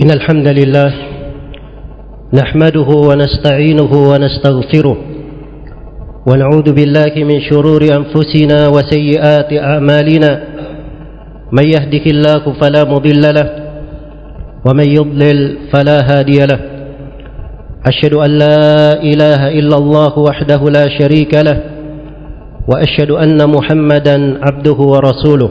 إن الحمد لله نحمده ونستعينه ونستغفره ونعوذ بالله من شرور أنفسنا وسيئات أعمالنا من يهده الله فلا مضل له ومن يضلل فلا هادي له أشهد أن لا إله إلا الله وحده لا شريك له وأشهد أن محمدا عبده ورسوله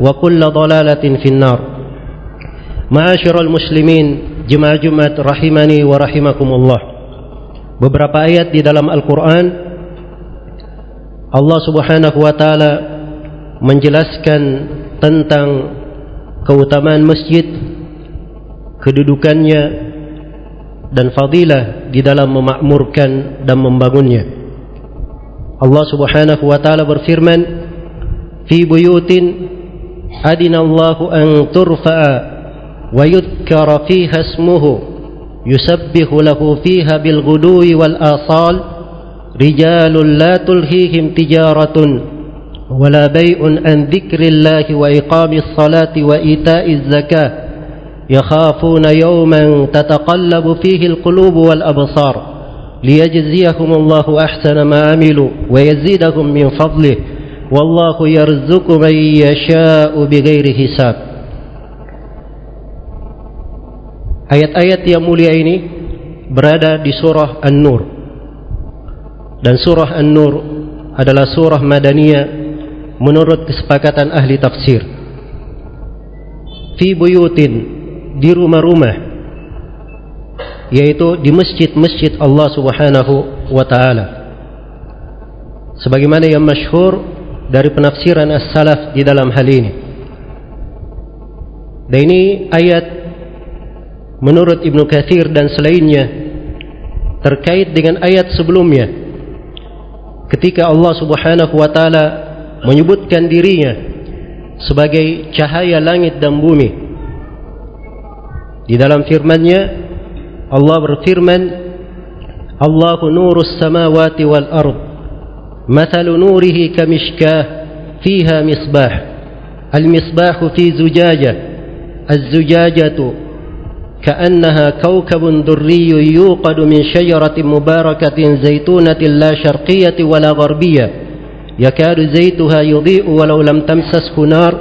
وكل ضلالة في النار معاشر المسلمين jemaah Jumat rahimani wa rahimakumullah beberapa ayat di dalam Al-Quran Allah subhanahu wa ta'ala menjelaskan tentang keutamaan masjid kedudukannya dan fadilah di dalam memakmurkan dan membangunnya Allah subhanahu wa ta'ala berfirman fi buyutin adinallahu an turfa'a wa yudhkara fiha ismuhu يسبح له فيها بالغدو والآصال رجال لا تلهيهم تجارة ولا بيع عن ذكر الله وإقام الصلاة وإيتاء الزكاة يخافون يوما تتقلب فيه القلوب والأبصار ليجزيهم الله أحسن ما عملوا ويزيدهم من فضله. wallahu yarzuqu man yasha'u bighairi hisab. Ayat-ayat yang mulia ini berada di surah An-Nur. Dan surah An-Nur adalah surah madaniyah menurut kesepakatan ahli tafsir. Fi buyutin di rumah-rumah yaitu di masjid-masjid Allah Subhanahu wa taala. Sebagaimana yang masyhur dari penafsiran as-salaf di dalam hal ini. Dan ini ayat menurut Ibnu Katsir dan selainnya terkait dengan ayat sebelumnya. Ketika Allah Subhanahu wa taala menyebutkan dirinya sebagai cahaya langit dan bumi. Di dalam firman-Nya Allah berfirman Allahu nurus samawati wal ard mathalu nurihi kamishkah fiha misbah al-misbah fi zujajah az-zujajatu كأنها كوكب دري يوقد من شجرة مباركة زيتونة لا شرقية ولا غربية. يكاد زيتها يضيء ولو لم تمسسه نار.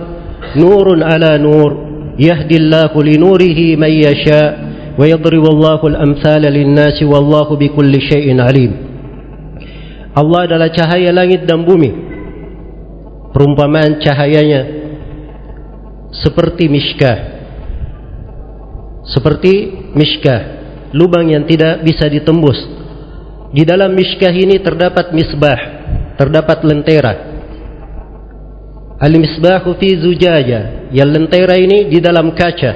نور على نور يهدي الله لنوره من يشاء ويضرب الله الأمثال للناس والله بكل شيء عليم. Allah adalah cahaya langit dan bumi Perumpamaan cahayanya Seperti miskah seperti miskah, lubang yang tidak bisa ditembus. Di dalam miskah ini terdapat misbah, terdapat lentera. Al-misbahu fi zujaja, yang lentera ini di dalam kaca.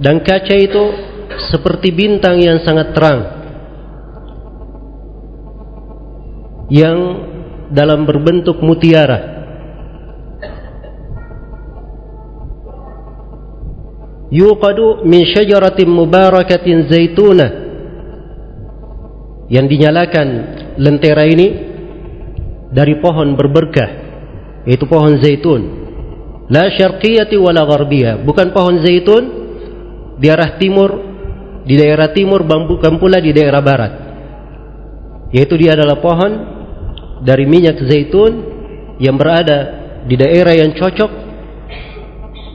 Dan kaca itu seperti bintang yang sangat terang. Yang dalam berbentuk mutiara. yuqadu min syajaratin mubarakatin zaituna. Yang dinyalakan lentera ini dari pohon berberkah yaitu pohon zaitun. La syarqiyati wala gharbiyah bukan pohon zaitun di arah timur di daerah timur bukan pula di daerah barat yaitu dia adalah pohon dari minyak zaitun yang berada di daerah yang cocok.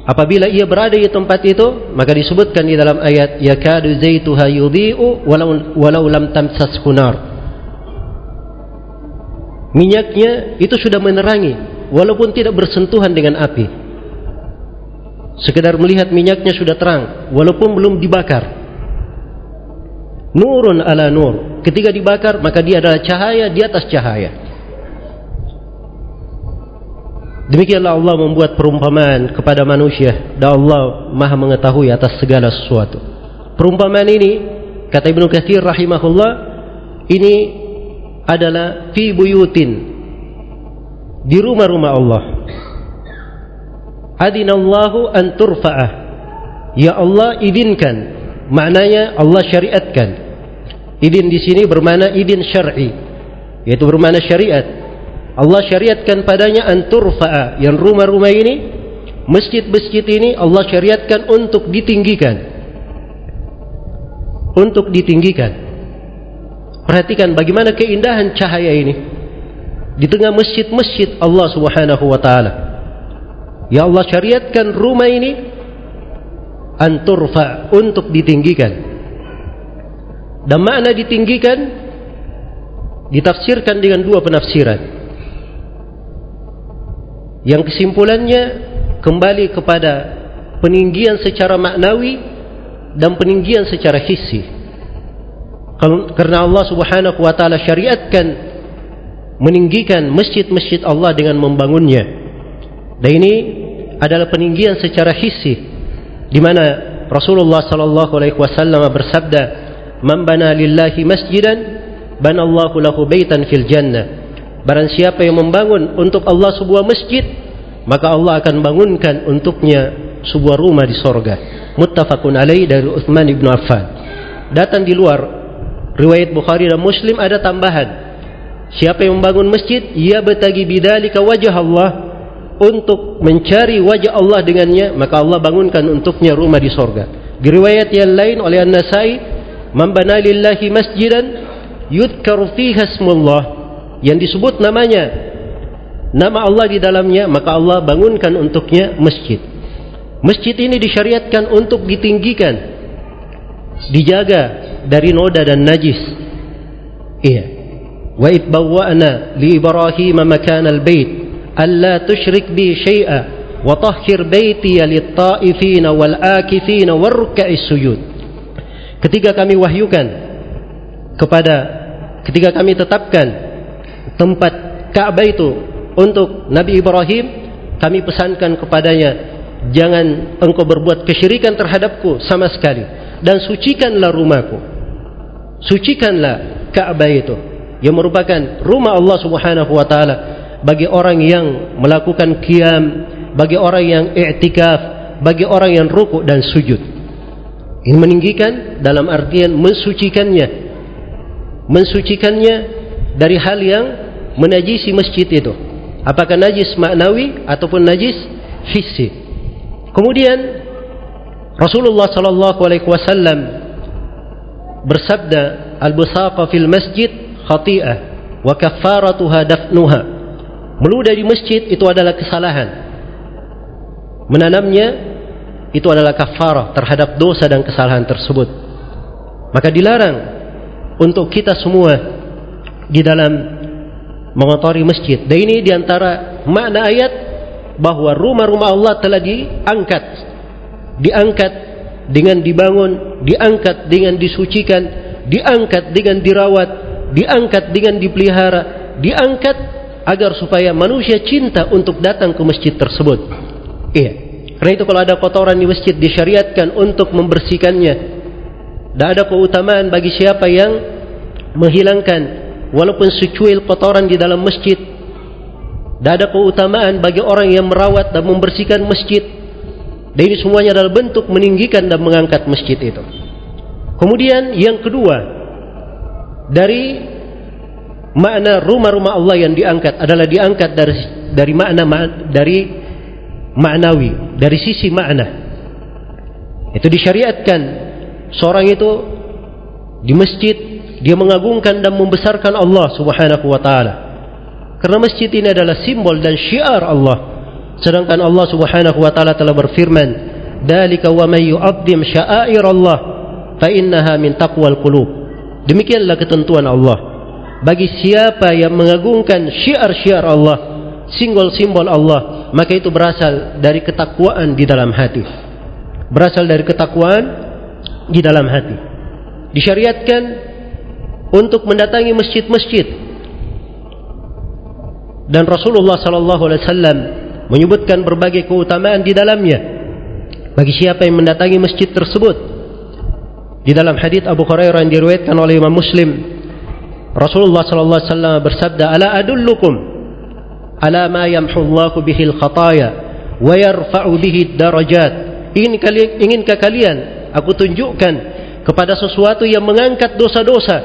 Apabila ia berada di tempat itu maka disebutkan di dalam ayat yakadu zaituha yudhi'u walau walau lam tamsashu nar. Minyaknya itu sudah menerangi walaupun tidak bersentuhan dengan api. Sekedar melihat minyaknya sudah terang walaupun belum dibakar nurun ala nur ketika dibakar maka dia adalah cahaya di atas cahaya Demikianlah Allah membuat perumpamaan kepada manusia dan Allah maha mengetahui atas segala sesuatu. Perumpamaan ini, kata Ibnu Katsir rahimahullah, ini adalah fi buyutin di rumah-rumah Allah. Adinallahu an turfa'ah. Ya Allah izinkan. Maknanya Allah syariatkan. Idin di sini bermakna idin syar'i, yaitu bermakna syariat. Allah syariatkan padanya anturfa'a yang rumah-rumah ini masjid-masjid ini Allah syariatkan untuk ditinggikan untuk ditinggikan perhatikan bagaimana keindahan cahaya ini di tengah masjid-masjid Allah subhanahu wa ta'ala ya Allah syariatkan rumah ini anturfa untuk ditinggikan. Dan makna ditinggikan ditafsirkan dengan dua penafsiran. Yang kesimpulannya kembali kepada peninggian secara maknawi dan peninggian secara hissi. Karena Allah subhanahu wa ta'ala syariatkan meninggikan masjid-masjid Allah dengan membangunnya. Dan ini adalah peninggian secara hissi di mana Rasulullah sallallahu alaihi wasallam bersabda man bana lillahi masjidan banallahu lahu baitan fil jannah Barang siapa yang membangun untuk Allah sebuah masjid, maka Allah akan bangunkan untuknya sebuah rumah di sorga. Muttafaqun alaih dari Uthman ibn Affan. Datang di luar riwayat Bukhari dan Muslim ada tambahan. Siapa yang membangun masjid, ia bertagi bidalika wajah Allah untuk mencari wajah Allah dengannya, maka Allah bangunkan untuknya rumah di sorga. Di riwayat yang lain oleh An-Nasai, "Man bana masjidan yudkaru fiha ismullah yang disebut namanya nama Allah di dalamnya maka Allah bangunkan untuknya masjid. Masjid ini disyariatkan untuk ditinggikan dijaga dari noda dan najis. Iya. Wa id bawwa'na li ibrahim makan al-bait alla tusyrik bi syai'a wa tahhir baiti lit-ta'ifin wal-akifin war-ruk'is sujud. Ketika kami wahyukan kepada ketika kami tetapkan tempat Ka'bah itu untuk Nabi Ibrahim kami pesankan kepadanya jangan engkau berbuat kesyirikan terhadapku sama sekali dan sucikanlah rumahku. Sucikanlah Ka'bah itu yang merupakan rumah Allah Subhanahu wa taala bagi orang yang melakukan qiyam bagi orang yang i'tikaf bagi orang yang rukuk dan sujud. Ini meninggikan dalam artian mensucikannya. Mensucikannya dari hal yang menajisi masjid itu. Apakah najis maknawi ataupun najis hissi kemudian Rasulullah sallallahu alaihi wasallam bersabda al-busaqa fil masjid khati'ah wa kaffaratuha dafnuha meludah di masjid itu adalah kesalahan. Menanamnya itu adalah kafarah terhadap dosa dan kesalahan tersebut. Maka dilarang untuk kita semua di dalam mengotori masjid. Dan ini di antara makna ayat bahwa rumah-rumah Allah telah diangkat, diangkat dengan dibangun, diangkat dengan disucikan, diangkat dengan dirawat, diangkat dengan dipelihara, diangkat agar supaya manusia cinta untuk datang ke masjid tersebut. Iya. Karena itu kalau ada kotoran di masjid disyariatkan untuk membersihkannya. Dan ada keutamaan bagi siapa yang menghilangkan walaupun secuil kotoran di dalam masjid dan ada keutamaan bagi orang yang merawat dan membersihkan masjid dan ini semuanya adalah bentuk meninggikan dan mengangkat masjid itu kemudian yang kedua dari makna rumah-rumah Allah yang diangkat adalah diangkat dari dari makna dari maknawi dari sisi makna itu disyariatkan seorang itu di masjid dia mengagungkan dan membesarkan Allah Subhanahu wa taala. Karena masjid ini adalah simbol dan syiar Allah Sedangkan Allah Subhanahu wa taala telah berfirman, "Dzalika wa may yu'azzim sya'airallah fa innaha min taqwal qulub." Demikianlah ketentuan Allah. Bagi siapa yang mengagungkan syiar-syiar Allah, simbol-simbol Allah, maka itu berasal dari ketakwaan di dalam hati. Berasal dari ketakwaan di dalam hati. Disyariatkan untuk mendatangi masjid-masjid. Dan Rasulullah sallallahu alaihi wasallam menyebutkan berbagai keutamaan di dalamnya bagi siapa yang mendatangi masjid tersebut di dalam hadis Abu Hurairah yang diriwayatkan oleh Imam Muslim Rasulullah sallallahu alaihi wasallam bersabda ala adullukum ala ma yamhu Allah bihi al-khataya wa yarfa'u bihi darajat ingin kalian inginkah kalian aku tunjukkan kepada sesuatu yang mengangkat dosa-dosa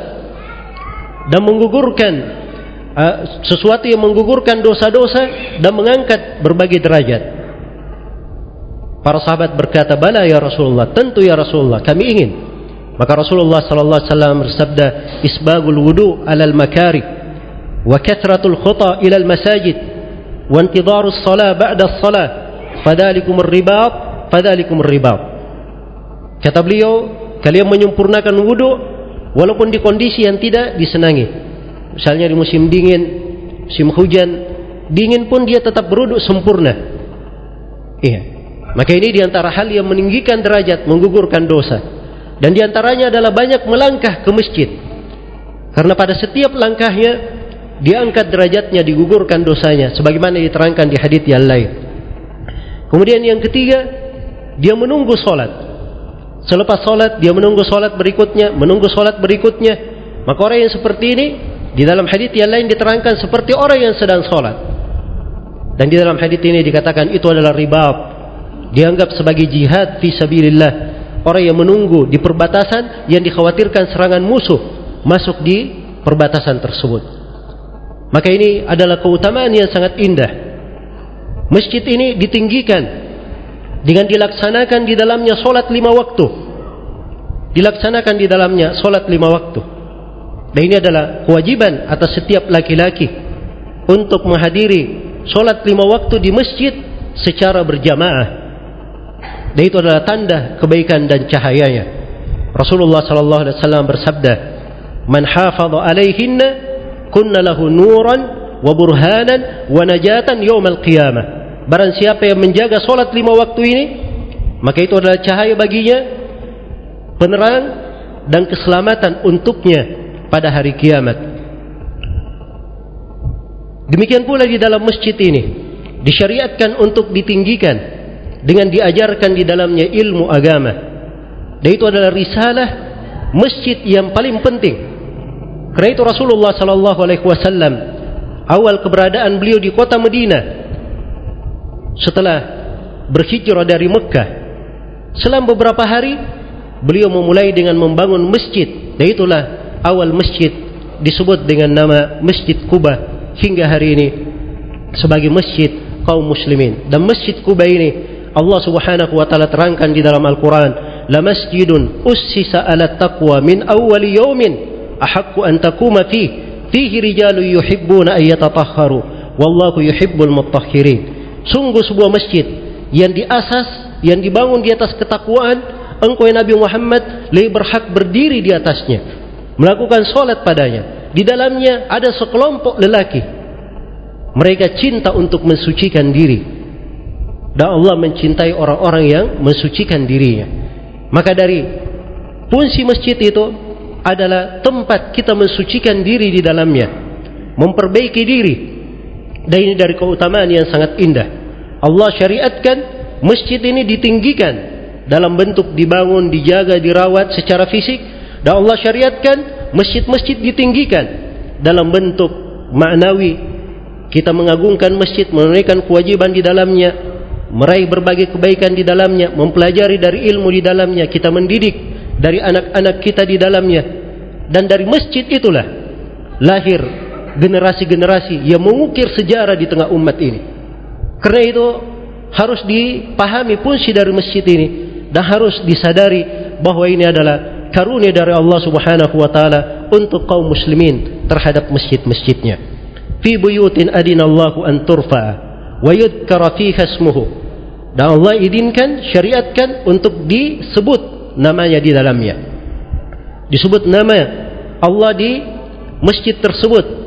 dan menggugurkan Uh, sesuatu yang menggugurkan dosa-dosa dan mengangkat berbagai derajat. Para sahabat berkata, "Bala ya Rasulullah, tentu ya Rasulullah, kami ingin." Maka Rasulullah sallallahu alaihi wasallam bersabda, "Isbagul wudu 'alal makari wa kathratul khuta ila al masajid wa intidharus salah ba'da as-salah, fadhalikum ar-ribat, fadhalikum ar-ribat." Kata beliau, kalian menyempurnakan wudu walaupun di kondisi yang tidak disenangi. Misalnya di musim dingin, musim hujan, dingin pun dia tetap beruduk sempurna. Iya. Maka ini di antara hal yang meninggikan derajat, menggugurkan dosa. Dan di antaranya adalah banyak melangkah ke masjid. Karena pada setiap langkahnya, diangkat derajatnya, digugurkan dosanya. Sebagaimana diterangkan di hadith yang lain. Kemudian yang ketiga, dia menunggu solat. Selepas solat, dia menunggu solat berikutnya, menunggu solat berikutnya. Maka orang yang seperti ini di dalam hadis yang lain diterangkan seperti orang yang sedang sholat. Dan di dalam hadis ini dikatakan itu adalah ribat. Dianggap sebagai jihad fi sabilillah. Orang yang menunggu di perbatasan yang dikhawatirkan serangan musuh masuk di perbatasan tersebut. Maka ini adalah keutamaan yang sangat indah. Masjid ini ditinggikan dengan dilaksanakan di dalamnya solat lima waktu. Dilaksanakan di dalamnya solat lima waktu. Dan ini adalah kewajiban atas setiap laki-laki untuk menghadiri solat lima waktu di masjid secara berjamaah. Dan itu adalah tanda kebaikan dan cahayanya. Rasulullah sallallahu alaihi wasallam bersabda, "Man hafadha 'alaihinna kunna lahu nuran wa burhanan wa najatan yaumal qiyamah." Barang siapa yang menjaga solat lima waktu ini, maka itu adalah cahaya baginya, penerang dan keselamatan untuknya pada hari kiamat. Demikian pula di dalam masjid ini disyariatkan untuk ditinggikan dengan diajarkan di dalamnya ilmu agama. Dan itu adalah risalah masjid yang paling penting. Karena itu Rasulullah sallallahu alaihi wasallam awal keberadaan beliau di kota Madinah setelah berhijrah dari Mekah selama beberapa hari beliau memulai dengan membangun masjid dan itulah awal masjid disebut dengan nama Masjid Kuba hingga hari ini sebagai masjid kaum muslimin dan masjid Kuba ini Allah Subhanahu wa taala terangkan di dalam Al-Qur'an la masjidun ussisa ala taqwa min awwal yawmin ahaqqu an taquma fi fihi rijalun yuhibbuna an yatatahharu wallahu yuhibbul mutahhirin sungguh sebuah masjid yang diasas yang dibangun di atas ketakwaan engkau Nabi Muhammad lebih berhak berdiri di atasnya melakukan solat padanya. Di dalamnya ada sekelompok lelaki. Mereka cinta untuk mensucikan diri. Dan Allah mencintai orang-orang yang mensucikan dirinya. Maka dari fungsi masjid itu adalah tempat kita mensucikan diri di dalamnya. Memperbaiki diri. Dan ini dari keutamaan yang sangat indah. Allah syariatkan masjid ini ditinggikan dalam bentuk dibangun, dijaga, dirawat secara fisik dan Allah syariatkan masjid-masjid ditinggikan dalam bentuk maknawi. Kita mengagungkan masjid, menunaikan kewajiban di dalamnya, meraih berbagai kebaikan di dalamnya, mempelajari dari ilmu di dalamnya, kita mendidik dari anak-anak kita di dalamnya. Dan dari masjid itulah lahir generasi-generasi yang mengukir sejarah di tengah umat ini. Karena itu harus dipahami fungsi dari masjid ini dan harus disadari bahwa ini adalah karunia dari Allah Subhanahu wa taala untuk kaum muslimin terhadap masjid-masjidnya. Fi buyutin adinallahu an turfa wa yudhkara fiha ismuhu dan Allah izinkan syariatkan untuk disebut namanya di dalamnya disebut nama Allah di masjid tersebut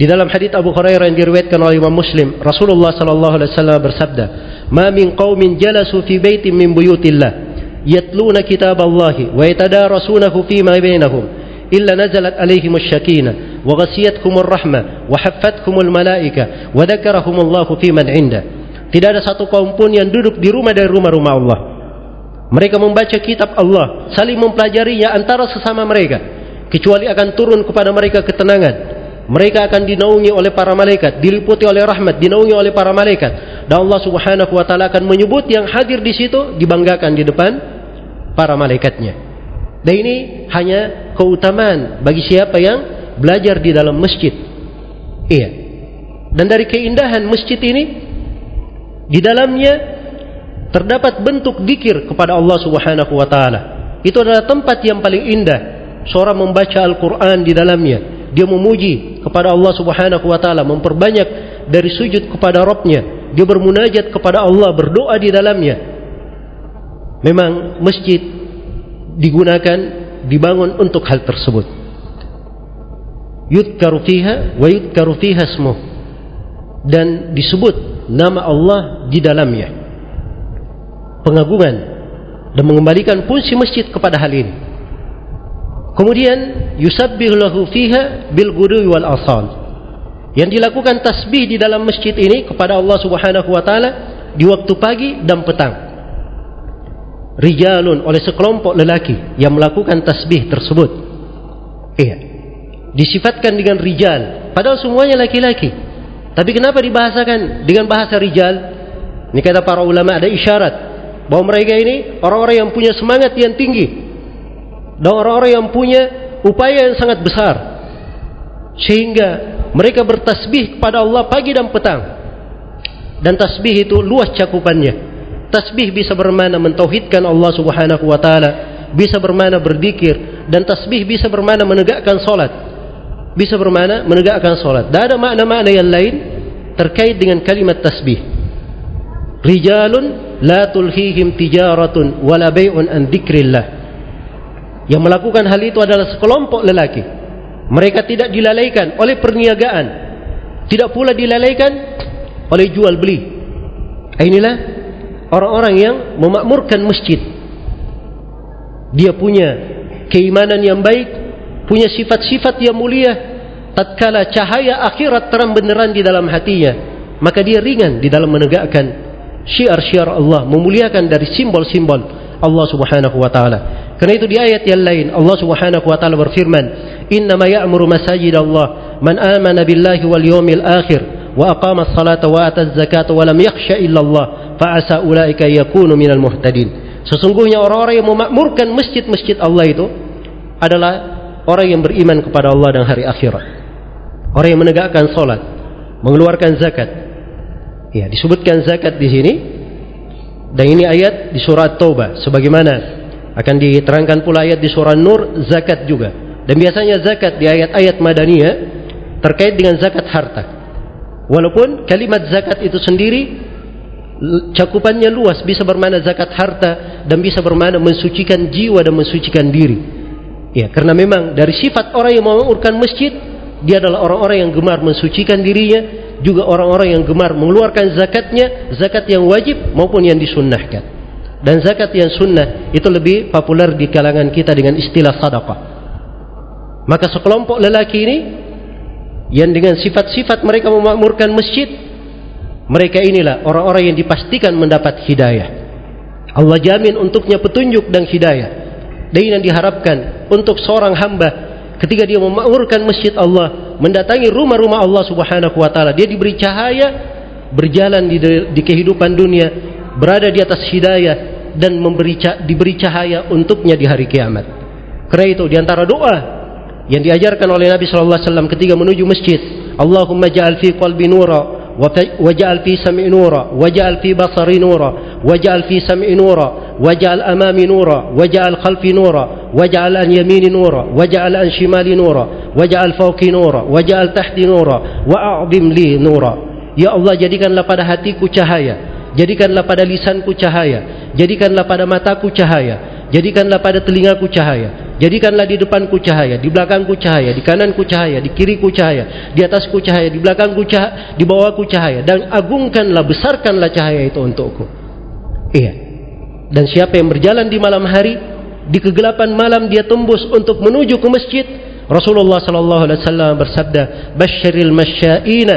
di dalam hadis Abu Hurairah yang diriwayatkan oleh Imam Muslim, Rasulullah sallallahu alaihi wasallam bersabda, "Ma min qaumin jalasu fi baitin min buyutillah yatluna kitab Allah wa yatadarasunahu fi ma bainahum illa nazalat alaihim asy-syakinah wa ghasiyatkum ar-rahmah wa haffatkum al-malaika wa dzakarahum Allah fi man 'inda." Tidak ada satu kaum pun yang duduk di rumah dari rumah-rumah Allah. Mereka membaca kitab Allah, saling mempelajarinya antara sesama mereka, kecuali akan turun kepada mereka ketenangan mereka akan dinaungi oleh para malaikat, diliputi oleh rahmat, dinaungi oleh para malaikat. Dan Allah Subhanahu wa taala akan menyebut yang hadir di situ dibanggakan di depan para malaikatnya. Dan ini hanya keutamaan bagi siapa yang belajar di dalam masjid. Iya. Dan dari keindahan masjid ini di dalamnya terdapat bentuk dikir kepada Allah Subhanahu wa taala. Itu adalah tempat yang paling indah seorang membaca Al-Qur'an di dalamnya dia memuji kepada Allah Subhanahu wa taala, memperbanyak dari sujud kepada Rabbnya, dia bermunajat kepada Allah, berdoa di dalamnya. Memang masjid digunakan dibangun untuk hal tersebut. Yudkaru fiha wa yudkaru fiha ismuh. Dan disebut nama Allah di dalamnya. Pengagungan dan mengembalikan fungsi masjid kepada hal ini. Kemudian yusabbih lahu fiha bil ghudwi wal asal. Yang dilakukan tasbih di dalam masjid ini kepada Allah Subhanahu wa taala di waktu pagi dan petang. Rijalun oleh sekelompok lelaki yang melakukan tasbih tersebut. Iya. Disifatkan dengan rijal, padahal semuanya laki-laki. Tapi kenapa dibahasakan? Dengan bahasa rijal? Ini kata para ulama ada isyarat. Bahwa mereka ini orang-orang yang punya semangat yang tinggi, dan orang-orang yang punya upaya yang sangat besar. Sehingga mereka bertasbih kepada Allah pagi dan petang. Dan tasbih itu luas cakupannya. Tasbih bisa bermana mentauhidkan Allah Subhanahu wa taala. Bisa bermana berzikir. Dan tasbih bisa bermana menegakkan salat bisa bermana menegakkan salat dan ada makna-makna yang lain terkait dengan kalimat tasbih rijalun la tulhihim tijaratun wala bai'un an dzikrillah Yang melakukan hal itu adalah sekelompok lelaki. Mereka tidak dilalaikan oleh perniagaan. Tidak pula dilalaikan oleh jual beli. Inilah orang-orang yang memakmurkan masjid. Dia punya keimanan yang baik, punya sifat-sifat yang mulia. Tatkala cahaya akhirat terang beneran di dalam hatinya, maka dia ringan di dalam menegakkan syiar-syiar Allah, memuliakan dari simbol-simbol Allah Subhanahu wa taala. Karena itu di ayat yang lain Allah Subhanahu wa taala berfirman, "Innama ya'muru masajid Allah man amana billahi wal yawmil akhir wa aqama as-salata wa ata az-zakata wa lam yakhsha illa Allah fa asa ulaika yakunu minal muhtadin." Sesungguhnya orang-orang yang memakmurkan masjid-masjid Allah itu adalah orang yang beriman kepada Allah dan hari akhirat. Orang yang menegakkan salat, mengeluarkan zakat. Ya, disebutkan zakat di sini dan ini ayat di surat Taubah sebagaimana akan diterangkan pula ayat di surah Nur zakat juga. Dan biasanya zakat di ayat-ayat Madaniyah terkait dengan zakat harta. Walaupun kalimat zakat itu sendiri cakupannya luas, bisa bermakna zakat harta dan bisa bermakna mensucikan jiwa dan mensucikan diri. Ya, karena memang dari sifat orang yang memakmurkan masjid, dia adalah orang-orang yang gemar mensucikan dirinya, juga orang-orang yang gemar mengeluarkan zakatnya, zakat yang wajib maupun yang disunnahkan. Dan zakat yang sunnah itu lebih populer di kalangan kita dengan istilah sadaqah. Maka sekelompok lelaki ini yang dengan sifat-sifat mereka memakmurkan masjid, mereka inilah orang-orang yang dipastikan mendapat hidayah. Allah jamin untuknya petunjuk dan hidayah. Dan yang diharapkan untuk seorang hamba ketika dia memakmurkan masjid Allah, mendatangi rumah-rumah Allah Subhanahu wa taala, dia diberi cahaya berjalan di, di kehidupan dunia berada di atas hidayah dan memberi diberi cahaya untuknya di hari kiamat. Karena itu di antara doa yang diajarkan oleh Nabi sallallahu alaihi wasallam ketika menuju masjid, Allahumma ja'al fi qalbi nura waj'al fi sam'i nura waj'al fi basari nura waj'al fi sam'i nura waj'al amami nura waj'al khalfi nura waj'al an yamini nura waj'al an shimali nura waj'al fawqi nura waj'al tahti nura wa'adim li nura. Ya Allah jadikanlah pada hatiku cahaya Jadikanlah pada lisanku cahaya Jadikanlah pada mataku cahaya Jadikanlah pada telingaku cahaya Jadikanlah di depanku cahaya Di belakangku cahaya Di kananku cahaya Di kiriku cahaya Di atasku cahaya Di belakangku cahaya Di bawahku cahaya Dan agungkanlah Besarkanlah cahaya itu untukku Iya. Dan siapa yang berjalan di malam hari Di kegelapan malam dia tembus Untuk menuju ke masjid. Rasulullah sallallahu alaihi wasallam bersabda Basyiril masyaina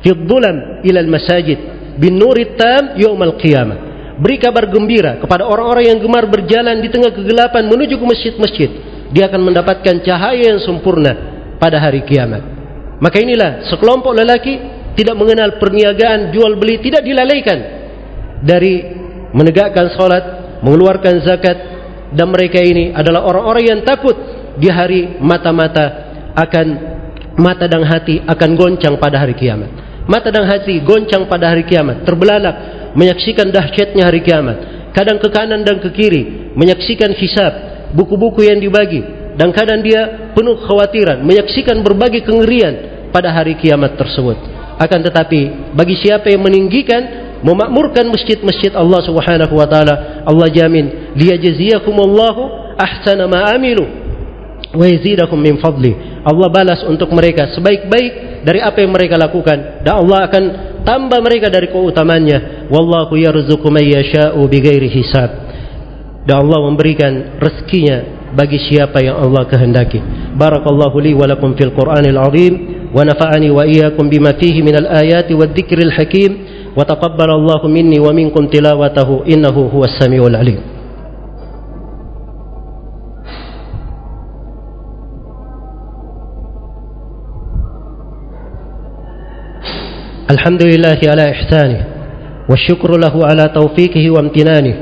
Fi dhulam ila al-masajid Bin nurit tam yawmal qiyamah. Beri kabar gembira kepada orang-orang yang gemar berjalan di tengah kegelapan menuju ke masjid-masjid. Dia akan mendapatkan cahaya yang sempurna pada hari kiamat. Maka inilah sekelompok lelaki tidak mengenal perniagaan jual beli tidak dilalaikan dari menegakkan salat mengeluarkan zakat dan mereka ini adalah orang-orang yang takut di hari mata-mata akan mata dan hati akan goncang pada hari kiamat. Mata dan hati goncang pada hari kiamat terbelalak menyaksikan dahsyatnya hari kiamat. Kadang ke kanan dan ke kiri menyaksikan hisab buku-buku yang dibagi. Dan kadang dia penuh khawatiran menyaksikan berbagai kengerian pada hari kiamat tersebut. Akan tetapi bagi siapa yang meninggikan memakmurkan masjid-masjid Allah Subhanahu wa taala. Allah jamin liyajziyakumullahu ahsana ma amilu wa yazidakum min fadli. Allah balas untuk mereka sebaik-baik dari apa yang mereka lakukan dan Allah akan tambah mereka dari keutamannya. Wallahu yarzuqu man yasha'u bighairi hisab. Dan Allah memberikan rezekinya bagi siapa yang Allah kehendaki. Barakallahu li wa lakum fil qur'anil azim wa nafa'ani wa iyyakum bima fihi minal ayati wadh-dhikril hakim taqabbalallahu minni wa minkum tilawatahu innahu huwas samiul alim الحمد لله على إحسانه والشكر له على توفيقه وامتنانه.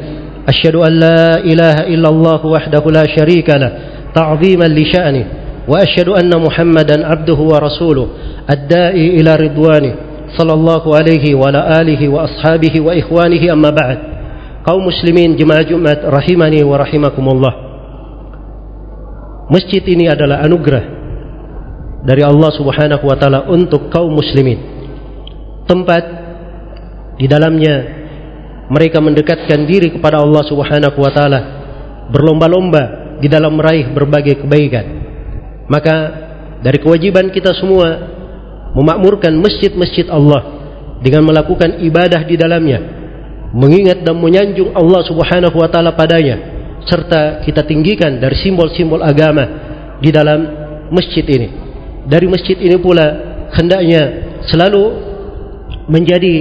أشهد أن لا إله إلا الله وحده لا شريك له تعظيما لشأنه. وأشهد أن محمدا عبده ورسوله الدائي إلى رضوانه. صلى الله عليه وعلى آله وأصحابه وإخوانه أما بعد قوم مسلمين جماعة جمعة رحمني ورحمكم الله Masjid ini adalah anugerah dari Allah Subhanahu wa taala untuk kaum muslimin. tempat di dalamnya mereka mendekatkan diri kepada Allah Subhanahu wa taala berlomba-lomba di dalam meraih berbagai kebaikan maka dari kewajiban kita semua memakmurkan masjid-masjid Allah dengan melakukan ibadah di dalamnya mengingat dan menyanjung Allah Subhanahu wa taala padanya serta kita tinggikan dari simbol-simbol agama di dalam masjid ini dari masjid ini pula hendaknya selalu menjadi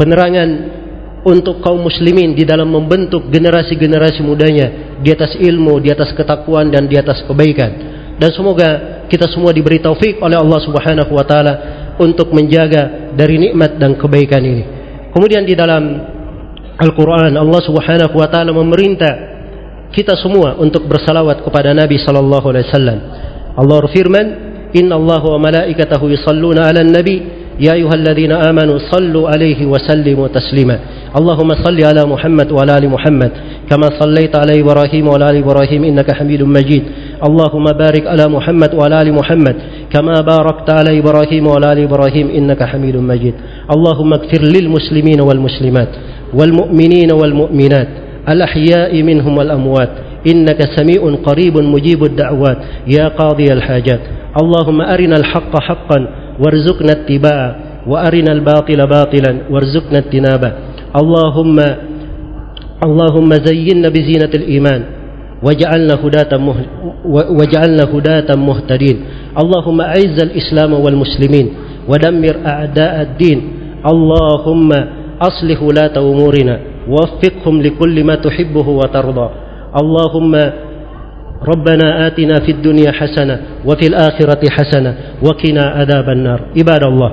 penerangan untuk kaum muslimin di dalam membentuk generasi-generasi mudanya di atas ilmu, di atas ketakwaan dan di atas kebaikan. Dan semoga kita semua diberi taufik oleh Allah Subhanahu wa taala untuk menjaga dari nikmat dan kebaikan ini. Kemudian di dalam Al-Qur'an Allah Subhanahu wa taala memerintah kita semua untuk bersalawat kepada Nabi sallallahu alaihi wasallam. Allah berfirman, "Inna Allah wa malaikatahu yusalluna 'alan nabi" يا أيها الذين آمنوا صلوا عليه وسلموا تسليما اللهم صل على محمد وعلى آل محمد كما صليت على إبراهيم وعلى آل إبراهيم إنك حميد مجيد اللهم بارك على محمد وعلى آل محمد كما باركت على إبراهيم وعلى آل إبراهيم إنك حميد مجيد. اللهم اغفر للمسلمين والمسلمات والمؤمنين والمؤمنات الأحياء منهم والأموات. إنك سميع قريب مجيب الدعوات. يا قاضي الحاجات. اللهم أرنا الحق حقا وارزقنا اتباعه وأرنا الباطل باطلا وارزقنا اجتنابه. اللهم اللهم زينا بزينة الإيمان. واجعلنا هداة واجعلنا هداة مهتدين. اللهم أعز الإسلام والمسلمين ودمر أعداء الدين. اللهم أصلح ولاة أمورنا ووفقهم لكل ما تحبه وترضى. اللهم ربنا آتنا في الدنيا حسنة وفي الآخرة حسنة وقنا عذاب النار. عباد الله